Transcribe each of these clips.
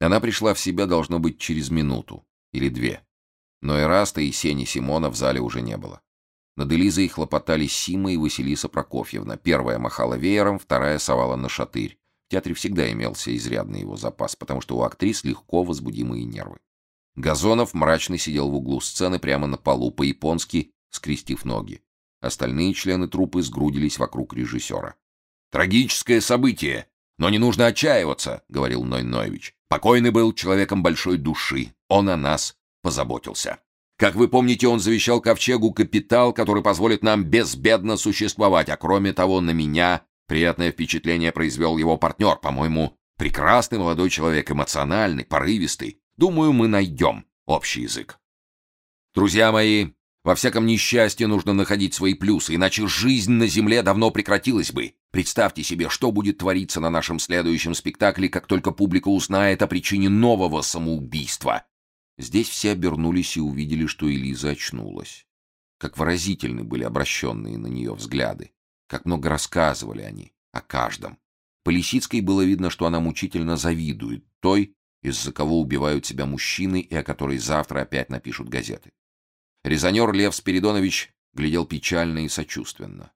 Она пришла в себя, должно быть, через минуту или две. Но Эраста и Сени Симона в зале уже не было. Над Элизой хлопотали Сима и Василиса Прокофьевна. Первая махала веером, вторая совала на шатырь. В театре всегда имелся изрядный его запас, потому что у актрис легко возбудимые нервы. Газонов мрачно сидел в углу сцены прямо на полу, по-японски скрестив ноги. Остальные члены труппы сгрудились вокруг режиссера. «Трагическое событие, но не нужно отчаиваться», — говорил Ной Ноевич. «Покойный был человеком большой души. Он о нас позаботился. Как вы помните, он завещал ковчегу капитал, который позволит нам безбедно существовать, а кроме того, на меня приятное впечатление произвел его партнер, по-моему, прекрасный молодой человек, эмоциональный, порывистый. Думаю, мы найдем общий язык. Друзья мои, во всяком несчастье нужно находить свои плюсы, иначе жизнь на земле давно прекратилась бы. Представьте себе, что будет твориться на нашем следующем спектакле, как только публика узнает о причине нового самоубийства. Здесь все обернулись и увидели, что Элиза очнулась. Как выразительны были обращенные на нее взгляды. Как много рассказывали они о каждом. По было видно, что она мучительно завидует той, из-за кого убивают себя мужчины и о которой завтра опять напишут газеты. Резонер Лев Спиридонович глядел печально и сочувственно.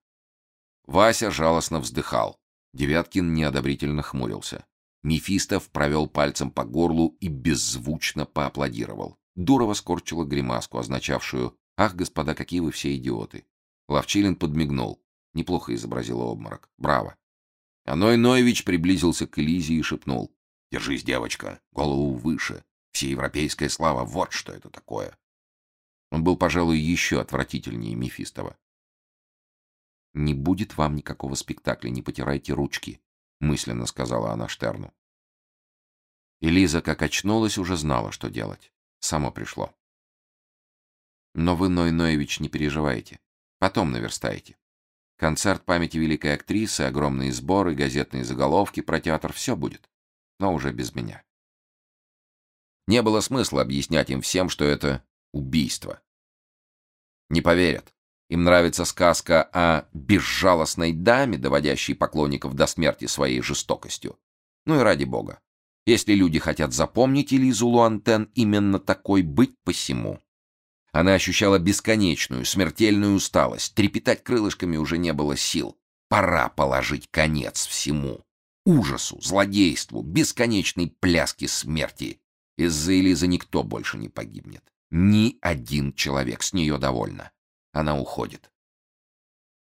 Вася жалостно вздыхал. Девяткин неодобрительно хмурился. Мефистов провел пальцем по горлу и беззвучно поаплодировал. Дурова скорчила гримаску, означавшую «Ах, господа, какие вы все идиоты!» Ловчилин подмигнул. Неплохо изобразил обморок. Браво. Аной Ноевич приблизился к Элизе и шепнул. «Держись, девочка, голову выше. Всеевропейская слава, вот что это такое!» Он был, пожалуй, еще отвратительнее Мефистова. «Не будет вам никакого спектакля, не потирайте ручки», — мысленно сказала она Штерну. Элиза, как очнулась, уже знала, что делать. Само пришло. «Но вы, Ной Ноевич, не переживайте. Потом наверстаете. Концерт памяти великой актрисы, огромные сборы, газетные заголовки про театр — все будет. Но уже без меня». Не было смысла объяснять им всем, что это убийство. Не поверят. Им нравится сказка о безжалостной даме, доводящей поклонников до смерти своей жестокостью. Ну и ради бога. Если люди хотят запомнить Элизу Луантен именно такой, быть посему. Она ощущала бесконечную, смертельную усталость. Трепетать крылышками уже не было сил. Пора положить конец всему. Ужасу, злодейству, бесконечной пляске смерти. Из-за Элизы никто больше не погибнет. Ни один человек с нее довольна. Она уходит.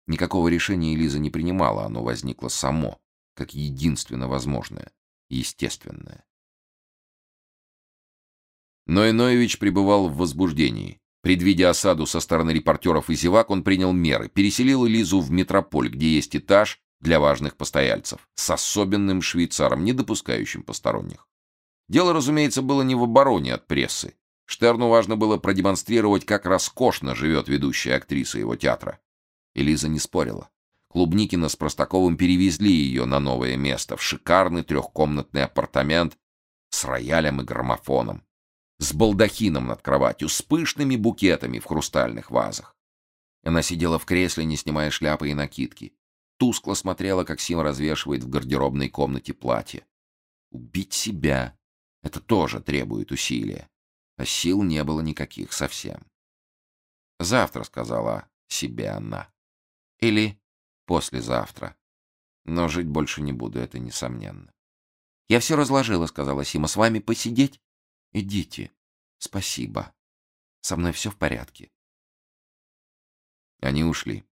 Никакого решения Элиза не принимала, оно возникло само, как единственно возможное, естественное. Но Иноевич пребывал в возбуждении. Предвидя осаду со стороны репортеров и зевак, он принял меры, переселил Элизу в метрополь, где есть этаж для важных постояльцев, с особенным швейцаром, не допускающим посторонних. Дело, разумеется, было не в обороне от прессы. Штерну важно было продемонстрировать, как роскошно живет ведущая актриса его театра. Элиза не спорила. Клубникина с Простаковым перевезли ее на новое место, в шикарный трехкомнатный апартамент с роялем и граммофоном, с балдахином над кроватью, с пышными букетами в хрустальных вазах. Она сидела в кресле, не снимая шляпы и накидки. Тускло смотрела, как Сим развешивает в гардеробной комнате платье. Убить себя — это тоже требует усилия сил не было никаких совсем. «Завтра», — сказала себе она. «Или послезавтра. Но жить больше не буду, это несомненно». «Я все разложила», — сказала Сима. «С вами посидеть?» «Идите. Спасибо. Со мной все в порядке». Они ушли.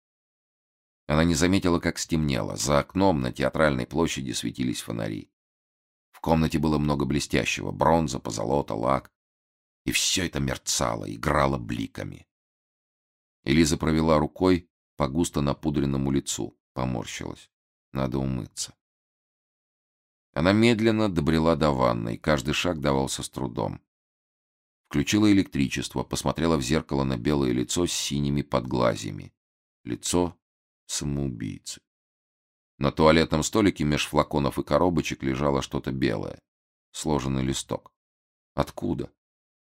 Она не заметила, как стемнело. За окном на театральной площади светились фонари. В комнате было много блестящего. Бронза, позолота, лак и все это мерцало, играло бликами. Элиза провела рукой по густо напудренному лицу, поморщилась. Надо умыться. Она медленно добрела до ванной, каждый шаг давался с трудом. Включила электричество, посмотрела в зеркало на белое лицо с синими подглазьями. Лицо самоубийцы. На туалетном столике меж флаконов и коробочек лежало что-то белое. Сложенный листок. Откуда?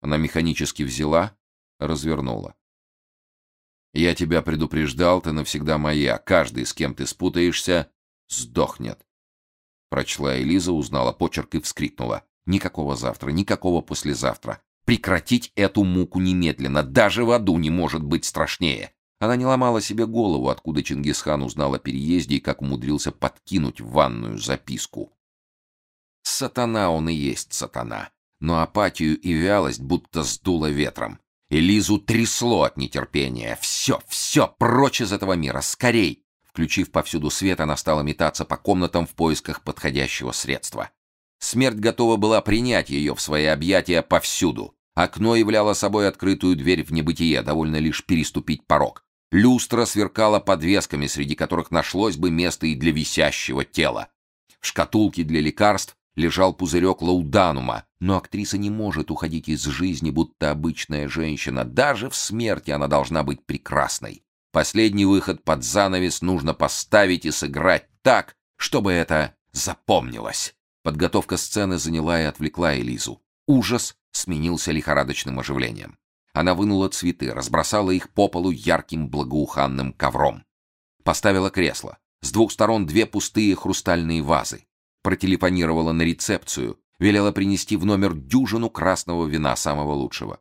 Она механически взяла, развернула. «Я тебя предупреждал, ты навсегда моя. Каждый, с кем ты спутаешься, сдохнет». Прочла Элиза, узнала почерк и вскрикнула. Никакого завтра, никакого послезавтра. Прекратить эту муку немедленно. Даже в аду не может быть страшнее. Она не ломала себе голову, откуда Чингисхан узнал о переезде и как умудрился подкинуть в ванную записку. Сатана он и есть сатана. Но апатию и вялость будто сдуло ветром. Элизу трясло от нетерпения. Все, все, прочь из этого мира, скорей! Включив повсюду свет, она стала метаться по комнатам в поисках подходящего средства. Смерть готова была принять ее в свои объятия повсюду. Окно являло собой открытую дверь в небытие, довольно лишь переступить порог. Люстра сверкала подвесками, среди которых нашлось бы место и для висящего тела. В шкатулке для лекарств лежал пузырек лауданума, но актриса не может уходить из жизни, будто обычная женщина. Даже в смерти она должна быть прекрасной. Последний выход под занавес нужно поставить и сыграть так, чтобы это запомнилось. Подготовка сцены заняла и отвлекла Элизу. Ужас сменился лихорадочным оживлением. Она вынула цветы, разбросала их по полу ярким благоуханным ковром. Поставила кресло. С двух сторон две пустые хрустальные вазы. Протелефонировала на рецепцию, велела принести в номер дюжину красного вина самого лучшего.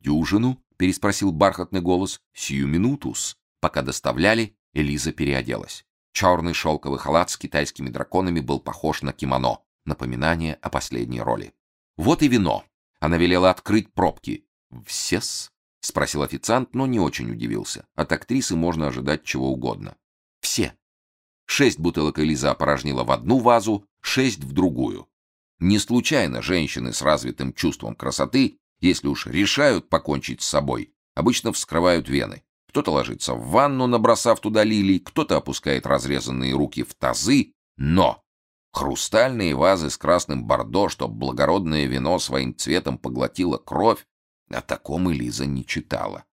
«Дюжину?» — переспросил бархатный голос. «Сию минутус». Пока доставляли, Элиза переоделась. Черный шелковый халат с китайскими драконами был похож на кимоно, напоминание о последней роли. «Вот и вино!» Она велела открыть пробки. «Всес?» — спросил официант, но не очень удивился. От актрисы можно ожидать чего угодно. «Все». Шесть бутылок Элиза опорожнила в одну вазу, шесть в другую. Не случайно женщины с развитым чувством красоты, если уж решают покончить с собой, обычно вскрывают вены. Кто-то ложится в ванну, набросав туда лилий, кто-то опускает разрезанные руки в тазы, но хрустальные вазы с красным бордо, чтоб благородное вино своим цветом поглотило кровь, о таком Элиза не читала.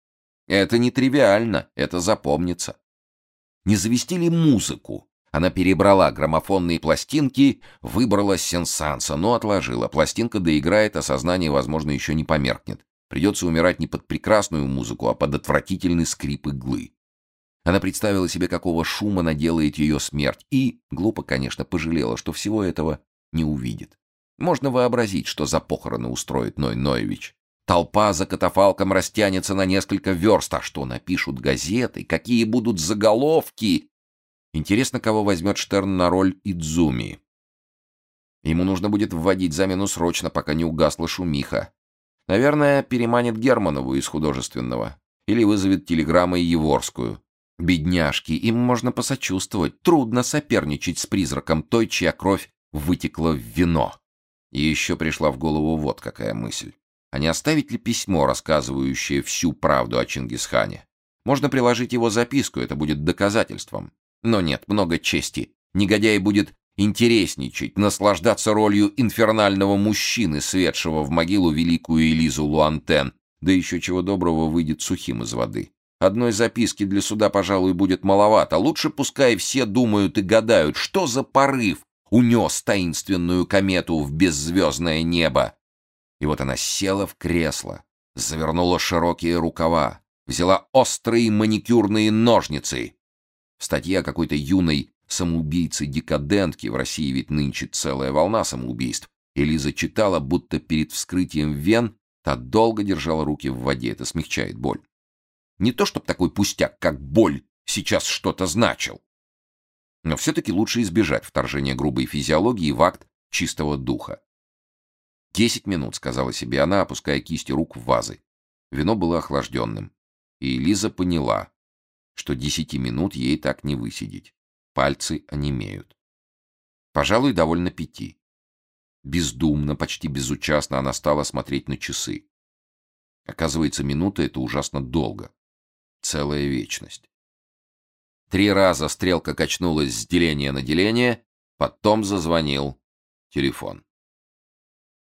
Это не тривиально, это запомнится. Не завести ли музыку? Она перебрала граммофонные пластинки, выбрала сенсанса, но отложила. Пластинка доиграет, а сознание, возможно, еще не померкнет. Придется умирать не под прекрасную музыку, а под отвратительный скрип иглы. Она представила себе, какого шума наделает ее смерть, и, глупо, конечно, пожалела, что всего этого не увидит. Можно вообразить, что за похороны устроит Ной Ноевич. Толпа за катафалком растянется на несколько верст, а что напишут газеты, какие будут заголовки. Интересно, кого возьмет Штерн на роль Идзуми. Ему нужно будет вводить замену срочно, пока не угасла шумиха. Наверное, переманит Германову из художественного. Или вызовет телеграммой Еворскую. Бедняжки, им можно посочувствовать. Трудно соперничать с призраком той, чья кровь вытекла в вино. И еще пришла в голову вот какая мысль. А не оставить ли письмо, рассказывающее всю правду о Чингисхане? Можно приложить его записку, это будет доказательством. Но нет, много чести. Негодяй будет интересничать, наслаждаться ролью инфернального мужчины, светшего в могилу великую Элизу Луантен, да еще чего доброго выйдет сухим из воды. Одной записки для суда, пожалуй, будет маловато. Лучше пускай все думают и гадают, что за порыв унес таинственную комету в беззвездное небо. И вот она села в кресло, завернула широкие рукава, взяла острые маникюрные ножницы. О какой-то юной самоубийце-декадентке, в России ведь нынче целая волна самоубийств, Элиза читала, будто перед вскрытием вен та долго держала руки в воде, это смягчает боль. Не то чтобы такой пустяк, как боль, сейчас что-то значил. Но все-таки лучше избежать вторжения грубой физиологии в акт чистого духа. «Десять минут», — сказала себе она, опуская кисти рук в вазы. Вино было охлажденным. И Лиза поняла, что десяти минут ей так не высидеть. Пальцы онемеют. Пожалуй, довольно пяти. Бездумно, почти безучастно она стала смотреть на часы. Оказывается, минута — это ужасно долго. Целая вечность. Три раза стрелка качнулась с деления на деление, потом зазвонил телефон.